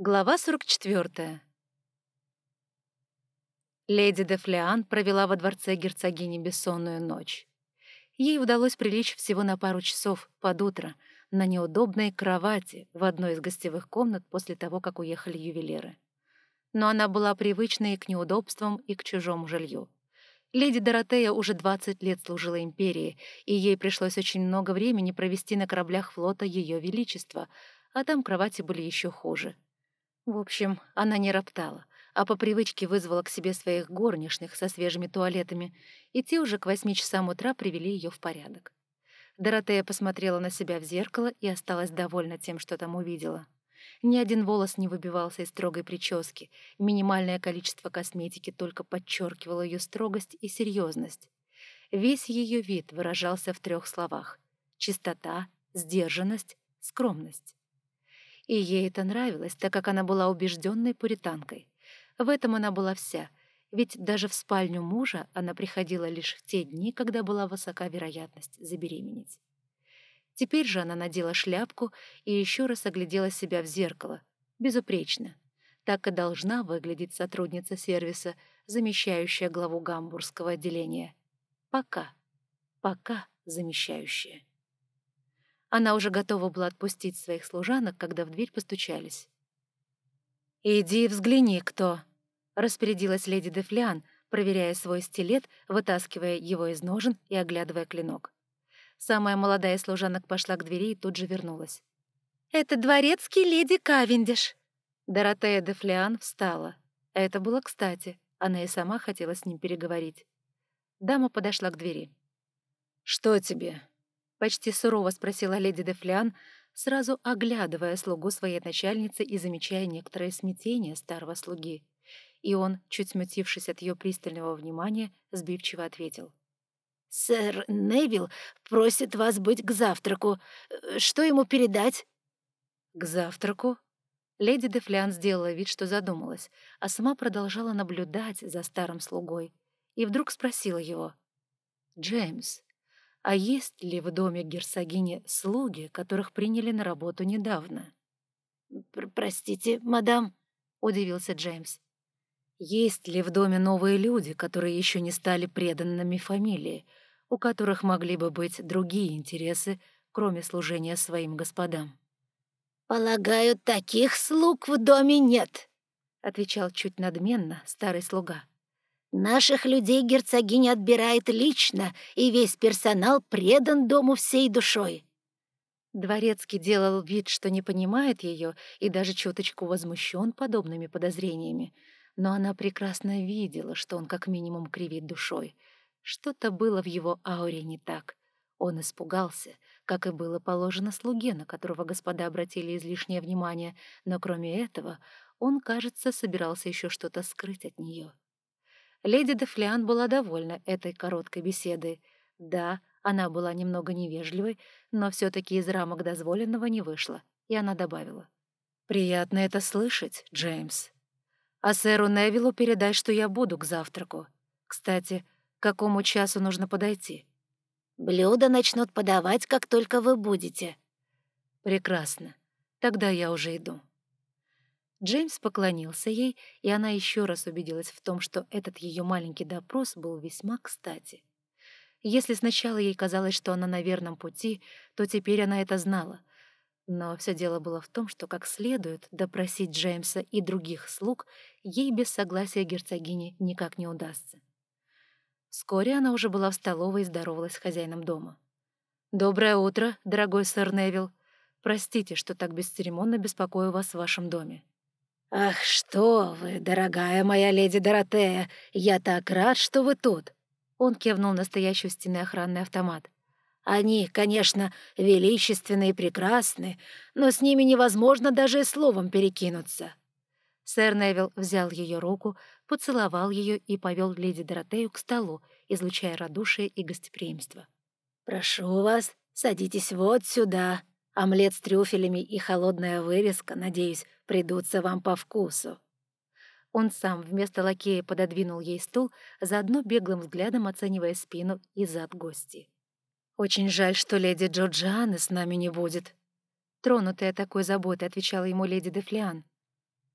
Глава 44. Леди де Флеан провела во дворце герцогини бессонную ночь. Ей удалось прилечь всего на пару часов под утро на неудобной кровати в одной из гостевых комнат после того, как уехали ювелиры. Но она была привычна и к неудобствам, и к чужому жилью. Леди Доротея уже 20 лет служила империи, и ей пришлось очень много времени провести на кораблях флота Ее Величества, а там кровати были еще хуже — в общем, она не роптала, а по привычке вызвала к себе своих горничных со свежими туалетами, и те уже к восьми часам утра привели ее в порядок. Доротея посмотрела на себя в зеркало и осталась довольна тем, что там увидела. Ни один волос не выбивался из строгой прически, минимальное количество косметики только подчеркивало ее строгость и серьезность. Весь ее вид выражался в трех словах — чистота, сдержанность, скромность. И ей это нравилось, так как она была убежденной пуританкой. В этом она была вся, ведь даже в спальню мужа она приходила лишь в те дни, когда была высока вероятность забеременеть. Теперь же она надела шляпку и еще раз оглядела себя в зеркало. Безупречно. Так и должна выглядеть сотрудница сервиса, замещающая главу гамбургского отделения. Пока. Пока замещающая. Она уже готова была отпустить своих служанок, когда в дверь постучались. «Иди взгляни, кто!» — распорядилась леди Дефлиан, проверяя свой стилет, вытаскивая его из ножен и оглядывая клинок. Самая молодая служанок пошла к двери и тут же вернулась. «Это дворецкий леди Кавендиш!» Доротея Дефлиан встала. Это было кстати, она и сама хотела с ним переговорить. Дама подошла к двери. «Что тебе?» — почти сурово спросила леди Дефлян, сразу оглядывая слугу своей начальницы и замечая некоторое смятение старого слуги. И он, чуть смутившись от ее пристального внимания, сбивчиво ответил. «Сэр Невилл просит вас быть к завтраку. Что ему передать?» «К завтраку?» Леди Дефлян сделала вид, что задумалась, а сама продолжала наблюдать за старым слугой. И вдруг спросила его. «Джеймс, а есть ли в доме герцогини слуги, которых приняли на работу недавно? Пр «Простите, мадам», — удивился Джеймс. «Есть ли в доме новые люди, которые еще не стали преданными фамилии, у которых могли бы быть другие интересы, кроме служения своим господам?» «Полагаю, таких слуг в доме нет», — отвечал чуть надменно старый слуга. Наших людей герцогиня отбирает лично, и весь персонал предан дому всей душой». Дворецкий делал вид, что не понимает ее, и даже чуточку возмущен подобными подозрениями. Но она прекрасно видела, что он как минимум кривит душой. Что-то было в его ауре не так. Он испугался, как и было положено слуге, на которого господа обратили излишнее внимание, но кроме этого он, кажется, собирался еще что-то скрыть от нее. Леди Дефлиан была довольна этой короткой беседой. Да, она была немного невежливой, но все таки из рамок дозволенного не вышла, и она добавила. «Приятно это слышать, Джеймс. А сэру Невиллу передай, что я буду к завтраку. Кстати, к какому часу нужно подойти?» «Блюда начнут подавать, как только вы будете». «Прекрасно. Тогда я уже иду». Джеймс поклонился ей, и она еще раз убедилась в том, что этот ее маленький допрос был весьма кстати. Если сначала ей казалось, что она на верном пути, то теперь она это знала. Но все дело было в том, что как следует допросить Джеймса и других слуг ей без согласия герцогини никак не удастся. Вскоре она уже была в столовой и здоровалась с хозяином дома. «Доброе утро, дорогой сэр Невилл. Простите, что так бесцеремонно беспокою вас в вашем доме». «Ах, что вы, дорогая моя леди Доротея, я так рад, что вы тут!» Он кивнул настоящий стены охранный автомат. «Они, конечно, величественные и прекрасны, но с ними невозможно даже словом перекинуться». Сэр Невилл взял ее руку, поцеловал ее и повел леди Доротею к столу, излучая радушие и гостеприимство. «Прошу вас, садитесь вот сюда. Омлет с трюфелями и холодная вырезка, надеюсь, придутся вам по вкусу». Он сам вместо лакея пододвинул ей стул, заодно беглым взглядом оценивая спину и зад гости. «Очень жаль, что леди Джорджианы с нами не будет». Тронутая такой заботой, отвечала ему леди Дефлиан.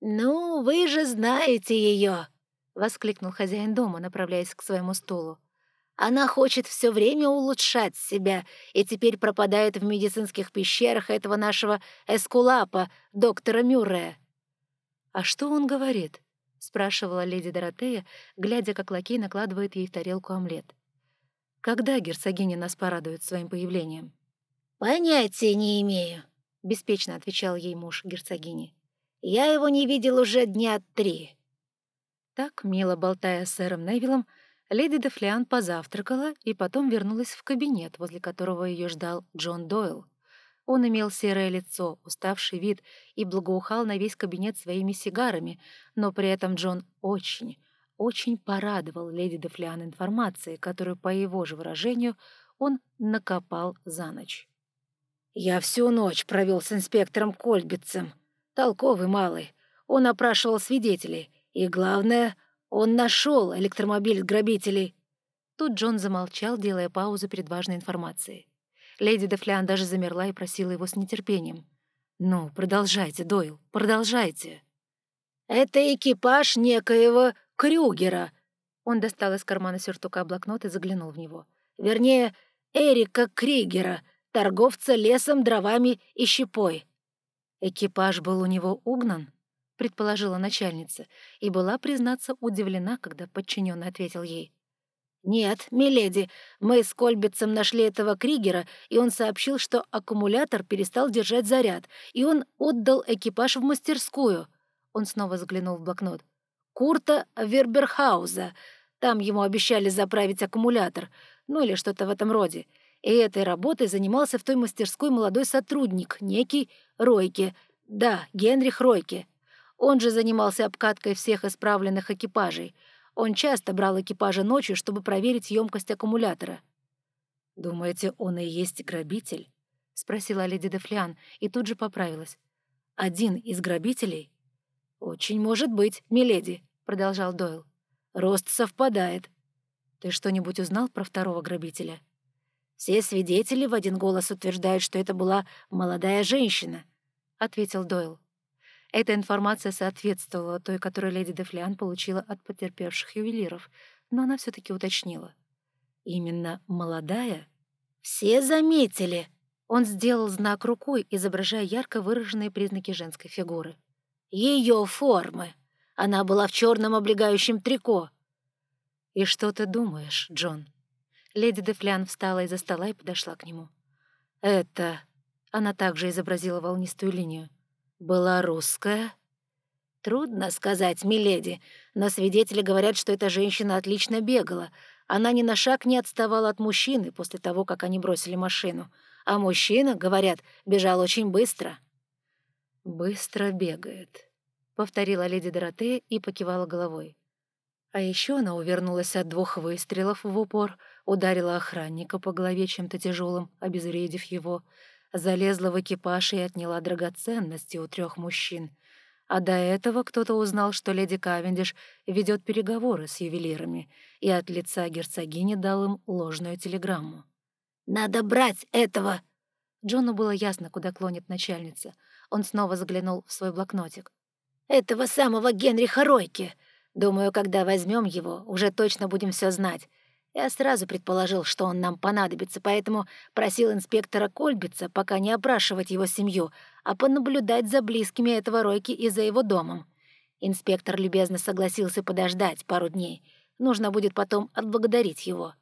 «Ну, вы же знаете ее!» — воскликнул хозяин дома, направляясь к своему стулу. «Она хочет все время улучшать себя и теперь пропадает в медицинских пещерах этого нашего эскулапа, доктора Мюррея». «А что он говорит?» — спрашивала леди Доротея, глядя, как лакей накладывает ей в тарелку омлет. «Когда герцогиня нас порадует своим появлением?» «Понятия не имею», — беспечно отвечал ей муж герцогини. «Я его не видел уже дня три». Так, мило болтая с сэром Невиллом, леди Дефлиан позавтракала и потом вернулась в кабинет, возле которого ее ждал Джон Дойл. Он имел серое лицо, уставший вид и благоухал на весь кабинет своими сигарами, но при этом Джон очень, очень порадовал леди Дефлиан информацией, которую, по его же выражению, он накопал за ночь. «Я всю ночь провел с инспектором Кольбицем. Толковый малый. Он опрашивал свидетелей. И главное, он нашел электромобиль грабителей». Тут Джон замолчал, делая паузу перед важной информацией. Леди Дефлян даже замерла и просила его с нетерпением. «Ну, продолжайте, Дойл, продолжайте». «Это экипаж некоего Крюгера». Он достал из кармана сюртука блокнот и заглянул в него. «Вернее, Эрика Кригера, торговца лесом, дровами и щепой». «Экипаж был у него угнан?» — предположила начальница, и была, признаться, удивлена, когда подчиненный ответил ей. «Нет, миледи, мы с Кольбицем нашли этого Кригера, и он сообщил, что аккумулятор перестал держать заряд, и он отдал экипаж в мастерскую». Он снова заглянул в блокнот. «Курта Верберхауза. Там ему обещали заправить аккумулятор, ну или что-то в этом роде. И этой работой занимался в той мастерской молодой сотрудник, некий Ройке. Да, Генрих Ройке. Он же занимался обкаткой всех исправленных экипажей». Он часто брал экипажи ночью, чтобы проверить емкость аккумулятора. «Думаете, он и есть грабитель?» — спросила леди Дефлиан и тут же поправилась. «Один из грабителей?» «Очень может быть, миледи», — продолжал Дойл. «Рост совпадает». «Ты что-нибудь узнал про второго грабителя?» «Все свидетели в один голос утверждают, что это была молодая женщина», — ответил Дойл. Эта информация соответствовала той, которую леди Дефлиан получила от потерпевших ювелиров, но она все таки уточнила. «Именно молодая?» «Все заметили!» Он сделал знак рукой, изображая ярко выраженные признаки женской фигуры. Ее формы. Она была в черном облегающем трико. «И что ты думаешь, Джон?» Леди Дефлян встала из-за стола и подошла к нему. «Это...» Она также изобразила волнистую линию была русская?» «Трудно сказать, миледи, но свидетели говорят, что эта женщина отлично бегала. Она ни на шаг не отставала от мужчины после того, как они бросили машину. А мужчина, говорят, бежал очень быстро». «Быстро бегает», — повторила леди Доротея и покивала головой. А еще она увернулась от двух выстрелов в упор, ударила охранника по голове чем-то тяжелым, обезвредив его, залезла в экипаж и отняла драгоценности у трех мужчин. А до этого кто-то узнал, что леди Кавендиш ведет переговоры с ювелирами, и от лица герцогини дал им ложную телеграмму. «Надо брать этого!» Джону было ясно, куда клонит начальница. Он снова заглянул в свой блокнотик. «Этого самого Генриха Ройки. Думаю, когда возьмем его, уже точно будем все знать. Я сразу предположил, что он нам понадобится, поэтому просил инспектора Кольбица пока не опрашивать его семью, а понаблюдать за близкими этого Ройки и за его домом. Инспектор любезно согласился подождать пару дней. Нужно будет потом отблагодарить его.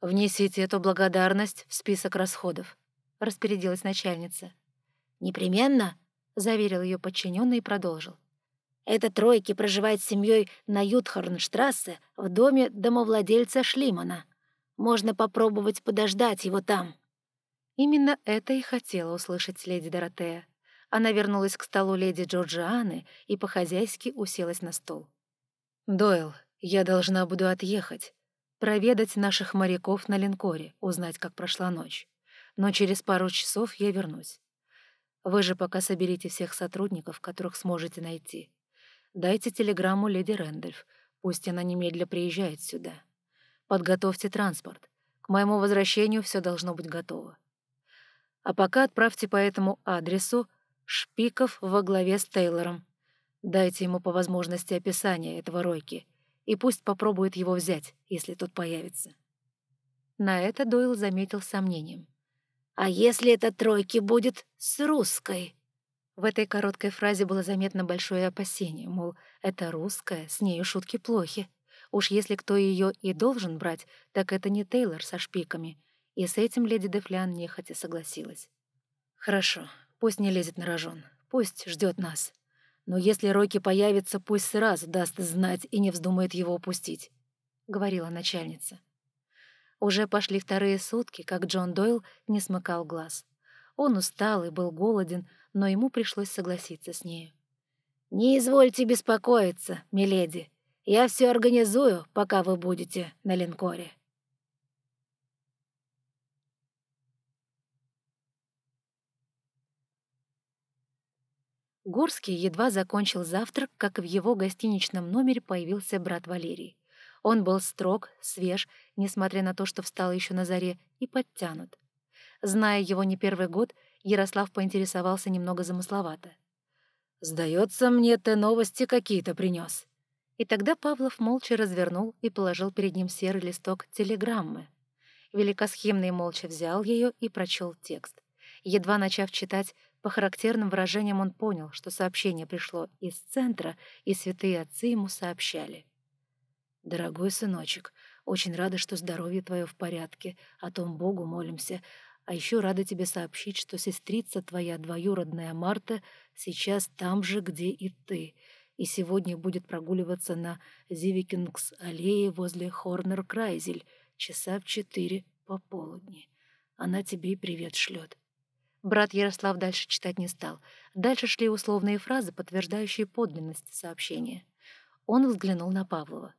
«Внесите эту благодарность в список расходов», — распорядилась начальница. «Непременно», — заверил ее подчиненный и продолжил. Эта тройки проживает с семьей на Ютхорнштрассе в доме домовладельца Шлимана. Можно попробовать подождать его там». Именно это и хотела услышать леди Доротея. Она вернулась к столу леди Джорджианы и по-хозяйски уселась на стол. «Дойл, я должна буду отъехать, проведать наших моряков на линкоре, узнать, как прошла ночь. Но через пару часов я вернусь. Вы же пока соберите всех сотрудников, которых сможете найти. Дайте телеграмму леди Рэндольф. Пусть она немедля приезжает сюда. Подготовьте транспорт. К моему возвращению все должно быть готово. А пока отправьте по этому адресу шпиков во главе с Тейлором. Дайте ему по возможности описание этого Ройки, и пусть попробует его взять, если тот появится». На это Дойл заметил сомнением. «А если это тройки будет с русской?» В этой короткой фразе было заметно большое опасение, мол, это русская, с нею шутки плохи. Уж если кто ее и должен брать, так это не Тейлор со шпиками. И с этим леди Дефлян нехотя согласилась. «Хорошо, пусть не лезет на рожон, пусть ждет нас. Но если Рокки появится, пусть сразу даст знать и не вздумает его упустить», — говорила начальница. Уже пошли вторые сутки, как Джон Дойл не смыкал глаз. Он устал и был голоден, но ему пришлось согласиться с нею. «Не извольте беспокоиться, миледи. Я все организую, пока вы будете на линкоре». Горский едва закончил завтрак, как в его гостиничном номере появился брат Валерий. Он был строг, свеж, несмотря на то, что встал еще на заре, и подтянут. Зная его не первый год, Ярослав поинтересовался немного замысловато. «Сдается мне, ты новости какие-то принес. И тогда Павлов молча развернул и положил перед ним серый листок телеграммы. Великосхимный молча взял ее и прочел текст. Едва начав читать, по характерным выражениям он понял, что сообщение пришло из центра, и святые отцы ему сообщали. «Дорогой сыночек, очень рада, что здоровье твое в порядке, о том Богу молимся, а еще рада тебе сообщить, что сестрица твоя двоюродная Марта сейчас там же, где и ты, и сегодня будет прогуливаться на Зивикингс-аллее возле Хорнер-Крайзель часа в четыре пополудни. Она тебе и привет шлет. Брат Ярослав дальше читать не стал. Дальше шли условные фразы, подтверждающие подлинность сообщения. Он взглянул на Павлова.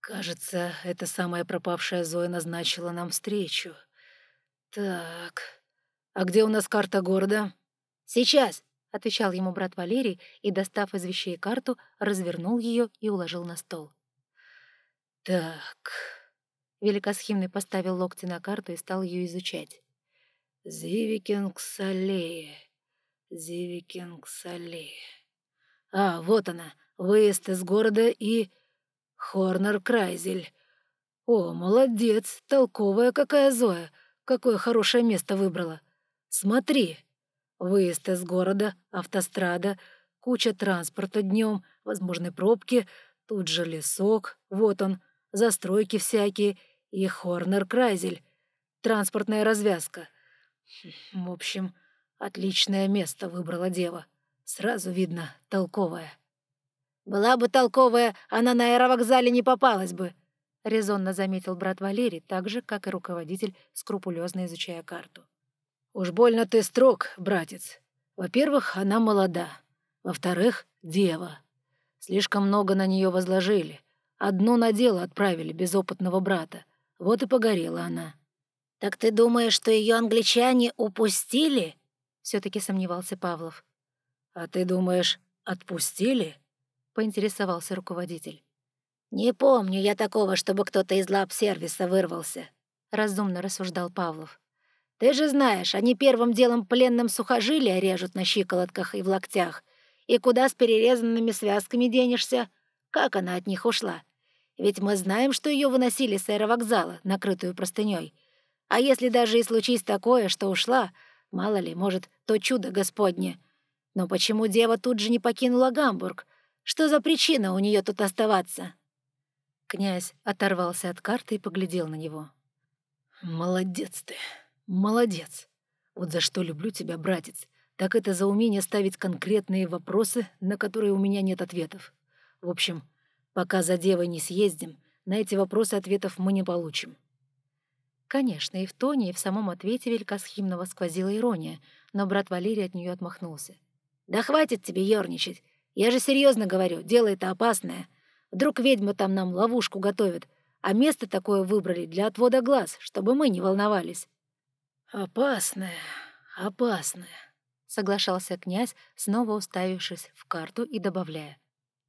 «Кажется, эта самая пропавшая Зоя назначила нам встречу. Так, а где у нас карта города?» «Сейчас», — отвечал ему брат Валерий и, достав из вещей карту, развернул ее и уложил на стол. «Так...» Великосхимный поставил локти на карту и стал ее изучать. «Зивикингс-аллея, Зивикингс-аллея. А, вот она, выезд из города и... Хорнер-Крайзель. О, молодец, толковая какая Зоя, какое хорошее место выбрала. Смотри, выезд из города, автострада, куча транспорта днем, возможны пробки, тут же лесок, вот он, застройки всякие и Хорнер-Крайзель, транспортная развязка. В общем, отличное место выбрала дева. Сразу видно, толковая. «Была бы толковая, она на аэровокзале не попалась бы», — резонно заметил брат Валерий, так же, как и руководитель, скрупулезно изучая карту. «Уж больно ты строг, братец. Во-первых, она молода. Во-вторых, дева. Слишком много на нее возложили. Одно на дело отправили без опытного брата. Вот и погорела она». «Так ты думаешь, что ее англичане упустили?» — все-таки сомневался Павлов. «А ты думаешь, отпустили?» поинтересовался руководитель. «Не помню я такого, чтобы кто-то из лап-сервиса вырвался», — разумно рассуждал Павлов. «Ты же знаешь, они первым делом пленным сухожилия режут на щиколотках и в локтях. И куда с перерезанными связками денешься? Как она от них ушла? Ведь мы знаем, что ее выносили с аэровокзала, накрытую простыней. А если даже и случись такое, что ушла, мало ли, может, то чудо Господне. Но почему дева тут же не покинула Гамбург? Что за причина у нее тут оставаться?» Князь оторвался от карты и поглядел на него. «Молодец ты, молодец. Вот за что люблю тебя, братец, так это за умение ставить конкретные вопросы, на которые у меня нет ответов. В общем, пока за девой не съездим, на эти вопросы ответов мы не получим». Конечно, и в тоне, и в самом ответе Великосхимного сквозила ирония, но брат Валерий от нее отмахнулся. «Да хватит тебе ерничать. Я же серьезно говорю, дело это опасное. Вдруг ведьма там нам ловушку готовит, а место такое выбрали для отвода глаз, чтобы мы не волновались». «Опасное, опасное», — соглашался князь, снова уставившись в карту и добавляя.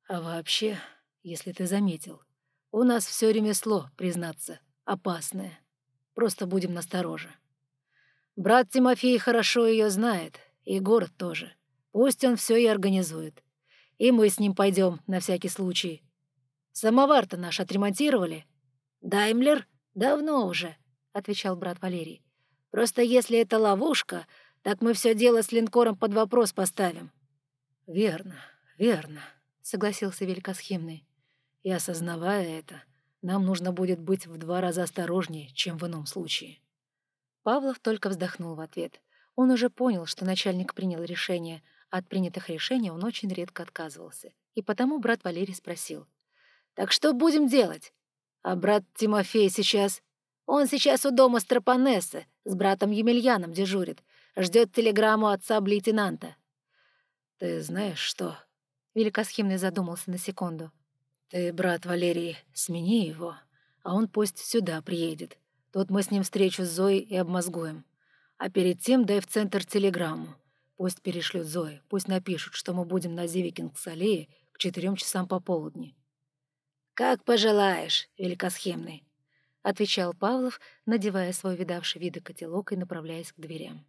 «А вообще, если ты заметил, у нас все ремесло, признаться, опасное. Просто будем настороже. Брат Тимофей хорошо ее знает, и город тоже. Пусть он все и организует. и мы с ним пойдем на всякий случай. Самовар-то наш отремонтировали?» «Даймлер? Давно уже», — отвечал брат Валерий. «Просто если это ловушка, так мы все дело с линкором под вопрос поставим». «Верно, верно», — согласился Великосхимный. «И осознавая это, нам нужно будет быть в два раза осторожнее, чем в ином случае». Павлов только вздохнул в ответ. Он уже понял, что начальник принял решение, а от принятых решений он очень редко отказывался. И потому брат Валерий спросил. «Так что будем делать? А брат Тимофей сейчас...» «Он сейчас у дома Стропанессы, с братом Емельяном дежурит. Ждет телеграмму от саб-лейтенанта». «Ты знаешь что?» Великосхимный задумался на секунду. «Ты, брат Валерий, смени его, а он пусть сюда приедет. Тут мы с ним встречу с Зоей и обмозгуем. А перед тем дай в центр телеграмму. Пусть перешлют Зои, пусть напишут, что мы будем на Зивикингс-аллее к четырем часам пополудни». «Как пожелаешь, великосхемный», — отвечал Павлов, надевая свой видавший виды котелок и направляясь к дверям.